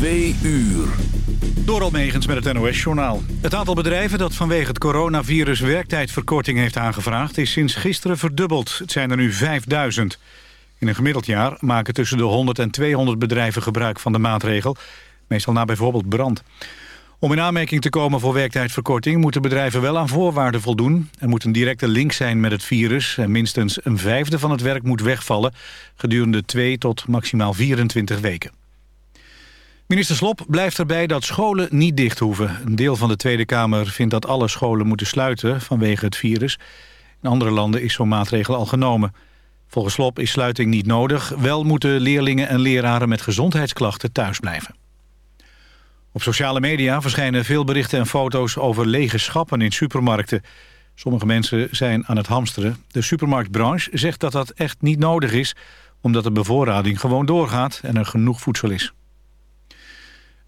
Twee uur. Door Almegens met het NOS-journaal. Het aantal bedrijven dat vanwege het coronavirus werktijdverkorting heeft aangevraagd... is sinds gisteren verdubbeld. Het zijn er nu 5000. In een gemiddeld jaar maken tussen de 100 en 200 bedrijven gebruik van de maatregel. Meestal na bijvoorbeeld brand. Om in aanmerking te komen voor werktijdverkorting... moeten bedrijven wel aan voorwaarden voldoen. Er moet een directe link zijn met het virus... en minstens een vijfde van het werk moet wegvallen... gedurende 2 tot maximaal 24 weken. Minister Slop blijft erbij dat scholen niet dicht hoeven. Een deel van de Tweede Kamer vindt dat alle scholen moeten sluiten vanwege het virus. In andere landen is zo'n maatregel al genomen. Volgens Slop is sluiting niet nodig. Wel moeten leerlingen en leraren met gezondheidsklachten thuis blijven. Op sociale media verschijnen veel berichten en foto's over lege schappen in supermarkten. Sommige mensen zijn aan het hamsteren. De supermarktbranche zegt dat dat echt niet nodig is... omdat de bevoorrading gewoon doorgaat en er genoeg voedsel is.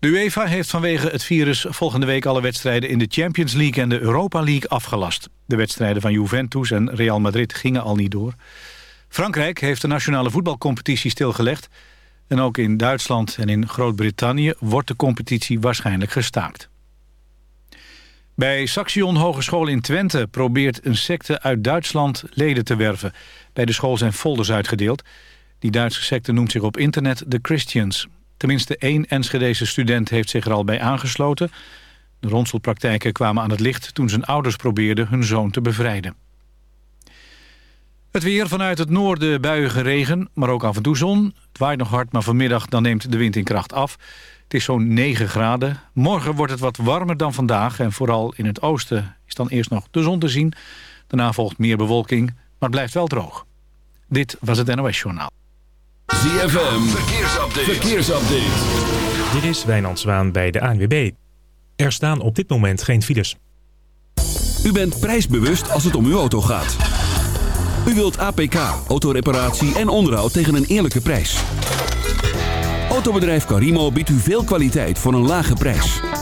De UEFA heeft vanwege het virus volgende week alle wedstrijden in de Champions League en de Europa League afgelast. De wedstrijden van Juventus en Real Madrid gingen al niet door. Frankrijk heeft de nationale voetbalcompetitie stilgelegd. En ook in Duitsland en in Groot-Brittannië wordt de competitie waarschijnlijk gestaakt. Bij Saxion Hogeschool in Twente probeert een secte uit Duitsland leden te werven. Bij de school zijn folders uitgedeeld. Die Duitse secte noemt zich op internet de Christians. Tenminste één Enschedese student heeft zich er al bij aangesloten. De ronselpraktijken kwamen aan het licht toen zijn ouders probeerden hun zoon te bevrijden. Het weer vanuit het noorden buiige regen, maar ook af en toe zon. Het waait nog hard, maar vanmiddag dan neemt de wind in kracht af. Het is zo'n 9 graden. Morgen wordt het wat warmer dan vandaag en vooral in het oosten is dan eerst nog de zon te zien. Daarna volgt meer bewolking, maar het blijft wel droog. Dit was het NOS Journaal. ZFM, verkeersupdate. verkeersupdate. Dit is Wijnand Zwaan bij de ANWB. Er staan op dit moment geen files. U bent prijsbewust als het om uw auto gaat. U wilt APK, autoreparatie en onderhoud tegen een eerlijke prijs. Autobedrijf Carimo biedt u veel kwaliteit voor een lage prijs.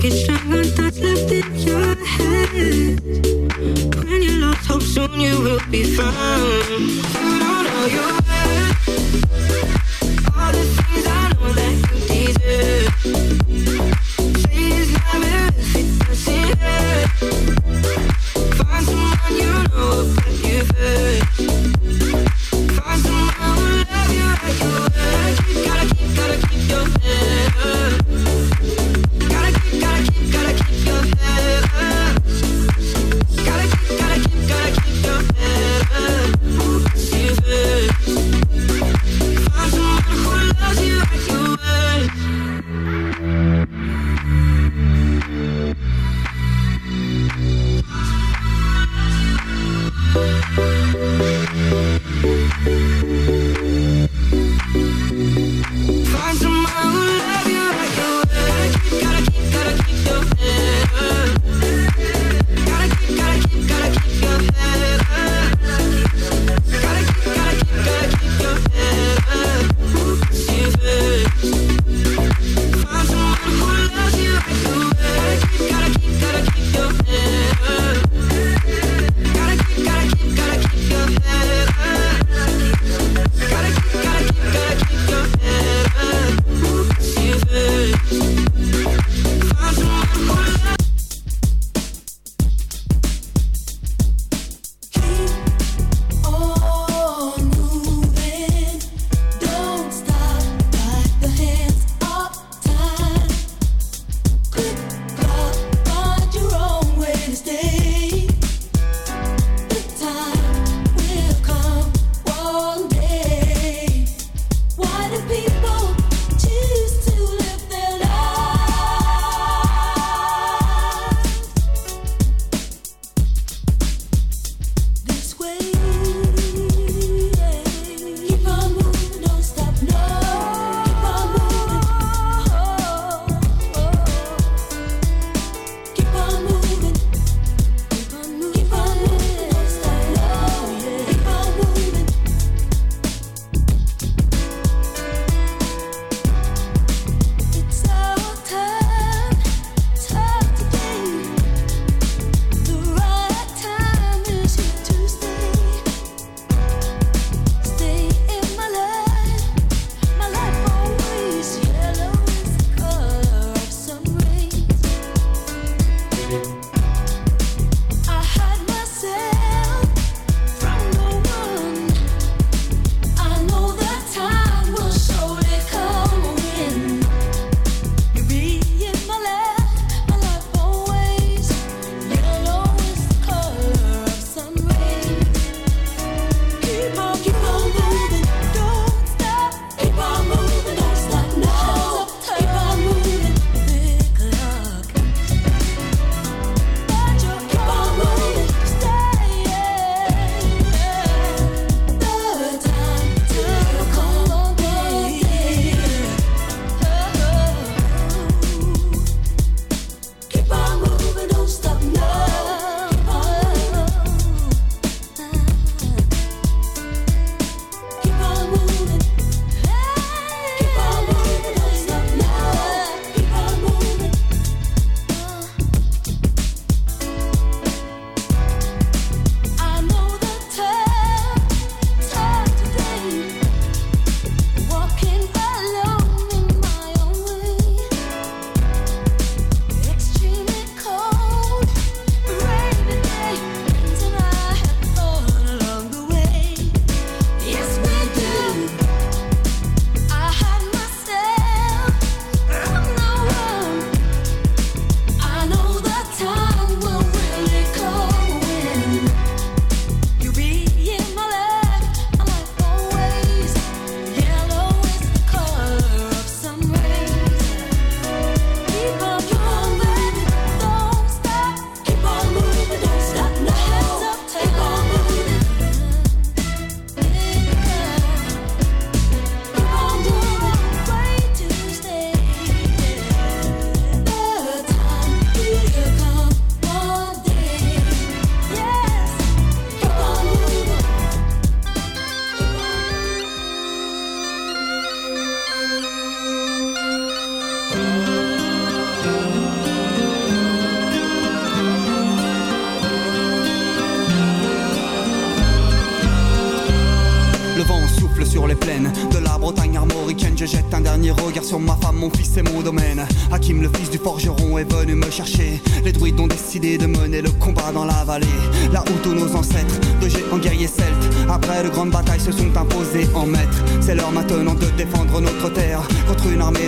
Get stronger thoughts left in your head. When you lost hope, soon you will be found. You don't know you.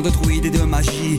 d'inspiration, de et de magie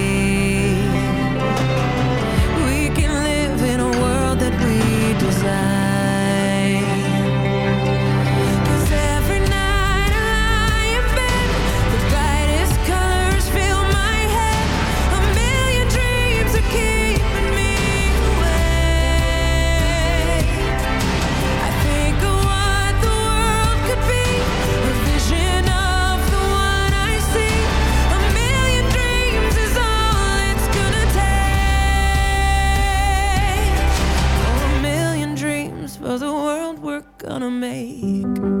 wanna make.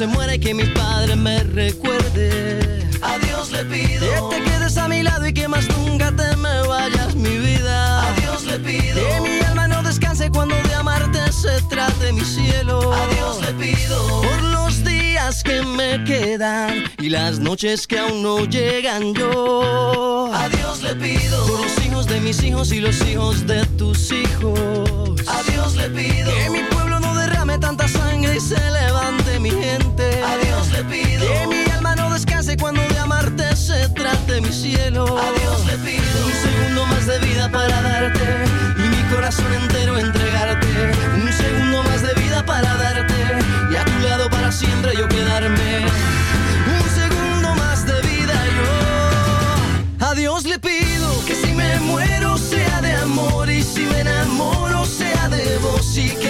se muera y que mi padre me recuerde. A Dios le pido que te quedes a mi lado y que más nunca te me vayas, mi vida. A Dios le pido que mi alma no descanse cuando de amarte se trate mi cielo. A Dios le pido por los días que me quedan y las noches que aún no llegan yo. A Dios le pido por los hijos de mis hijos y los hijos de tus hijos. A Dios le pido que mi pueblo no derrame tanta sangre y se levante mi gente. A Dios le pido que mi alma no descanse cuando de amarte se trate mi cielo. A Dios le pido un segundo más de vida para darte y mi corazón entero entregarte. Un segundo más de vida para darte y a tu lado para siempre yo quedarme. Un segundo más de vida yo. A Dios le pido que si me muero sea de amor y si me enamoro sea de vos y que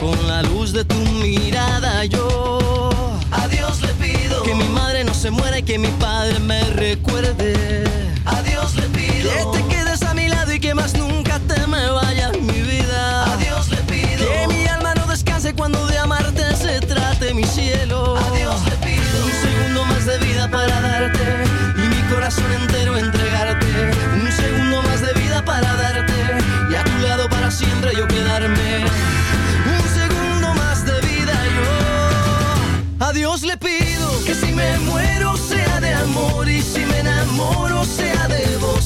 Con la luz de tu mirada. Yo a Dios le pido que mi madre no se muera y que mi padre me recuerde. A Dios le pido que te quedes a mi lado y que más nunca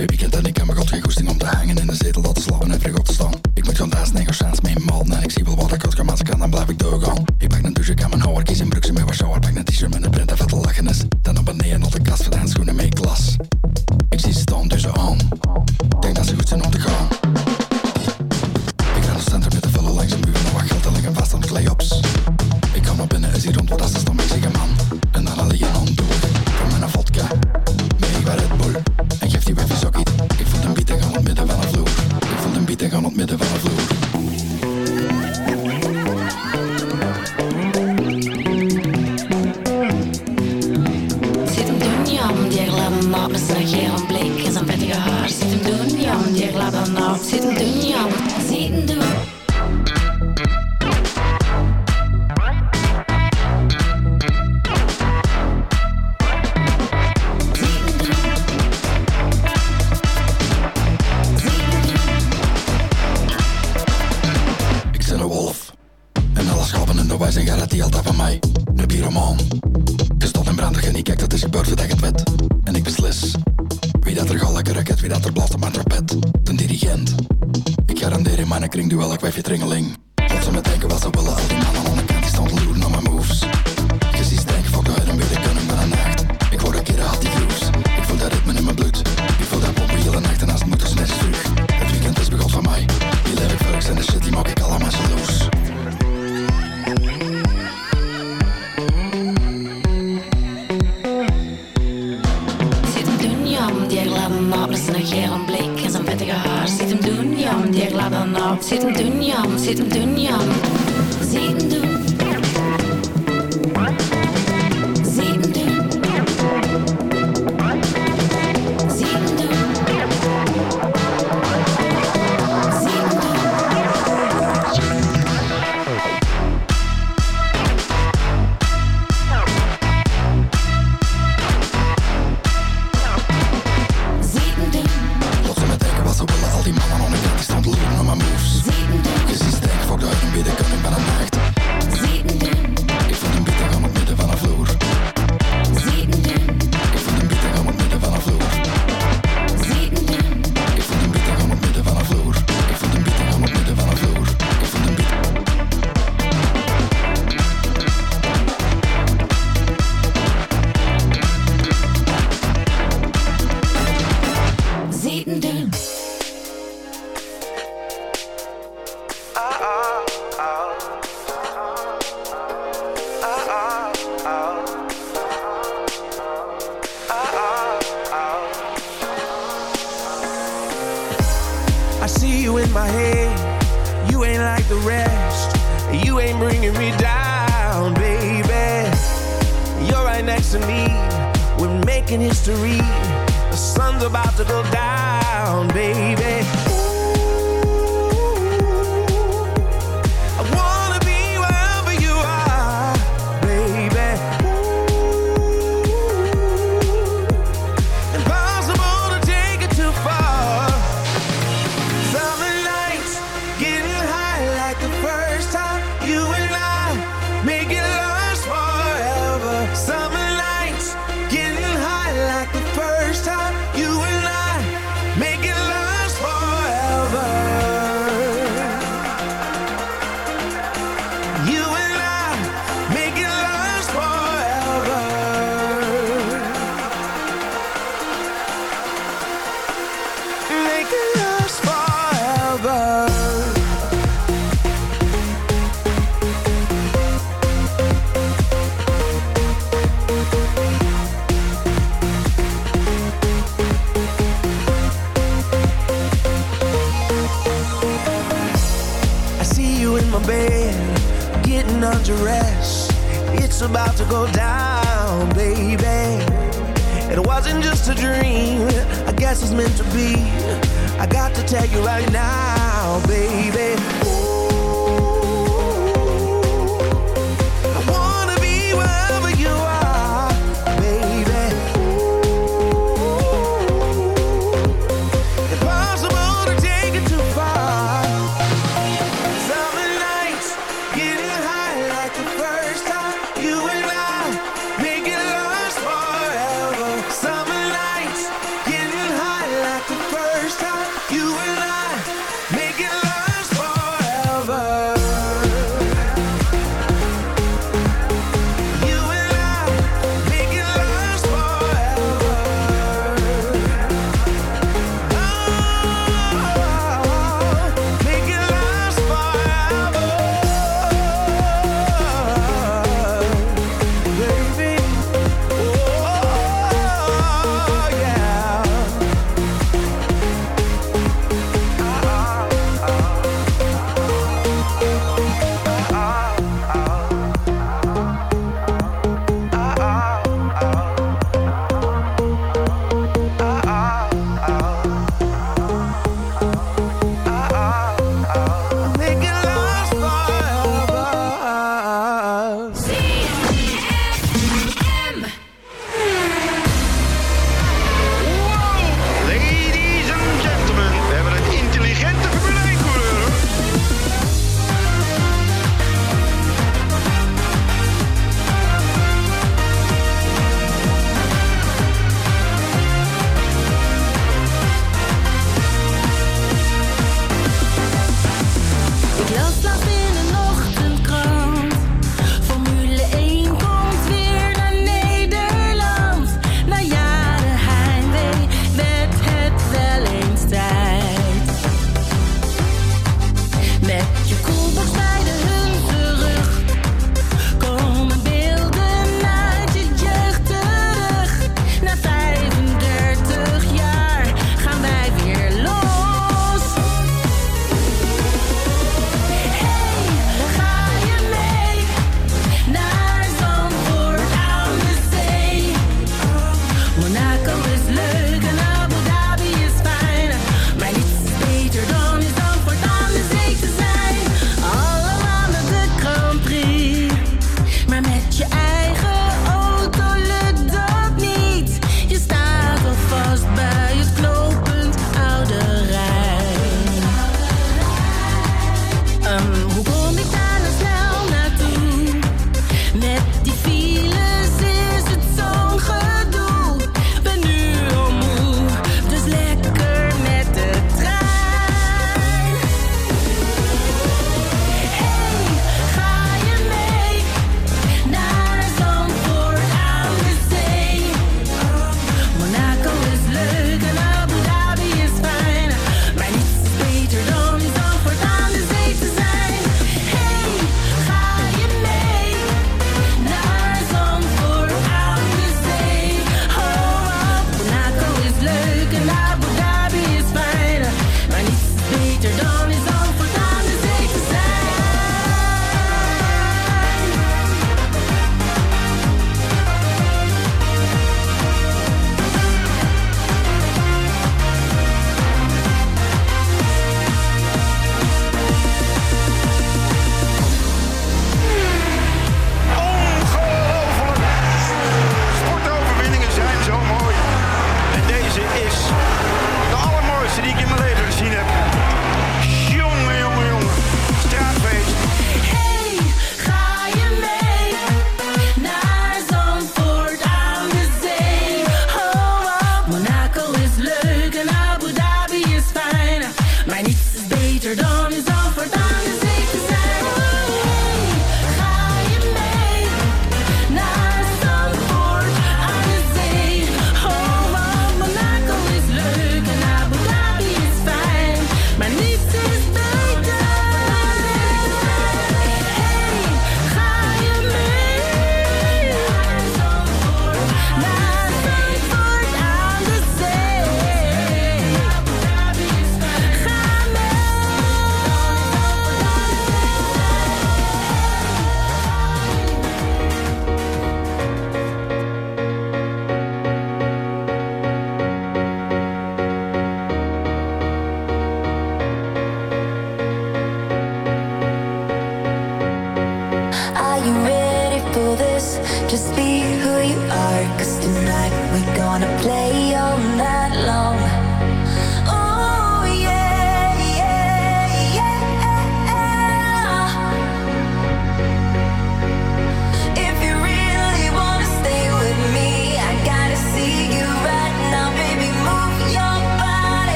Baby, get that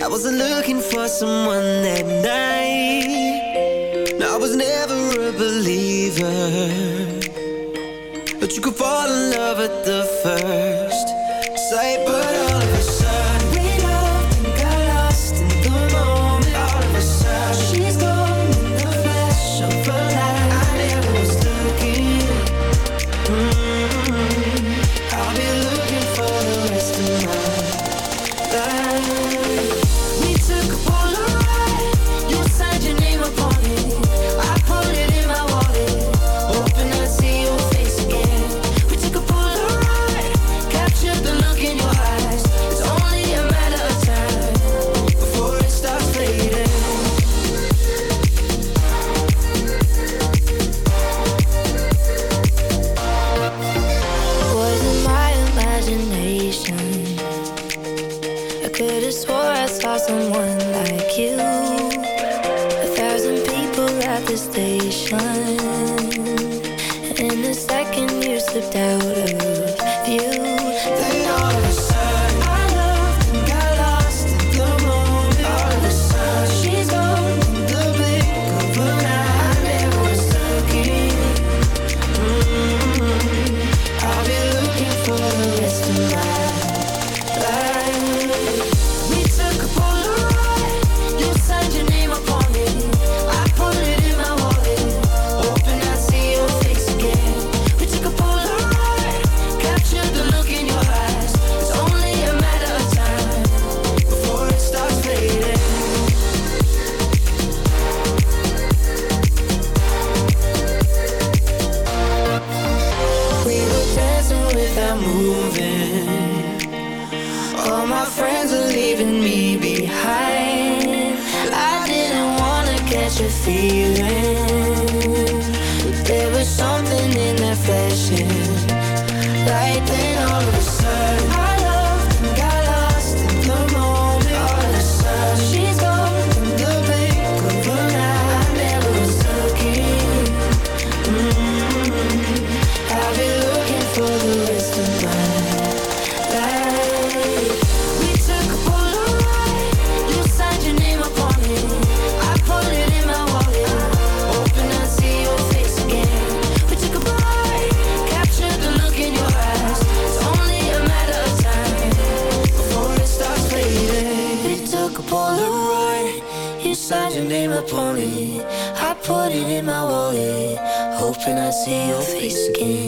I wasn't looking for someone that night. I was never a believer. But you could fall in love at the first sight. moving. All my friends are leaving me behind. I didn't wanna catch a feeling. See your face again.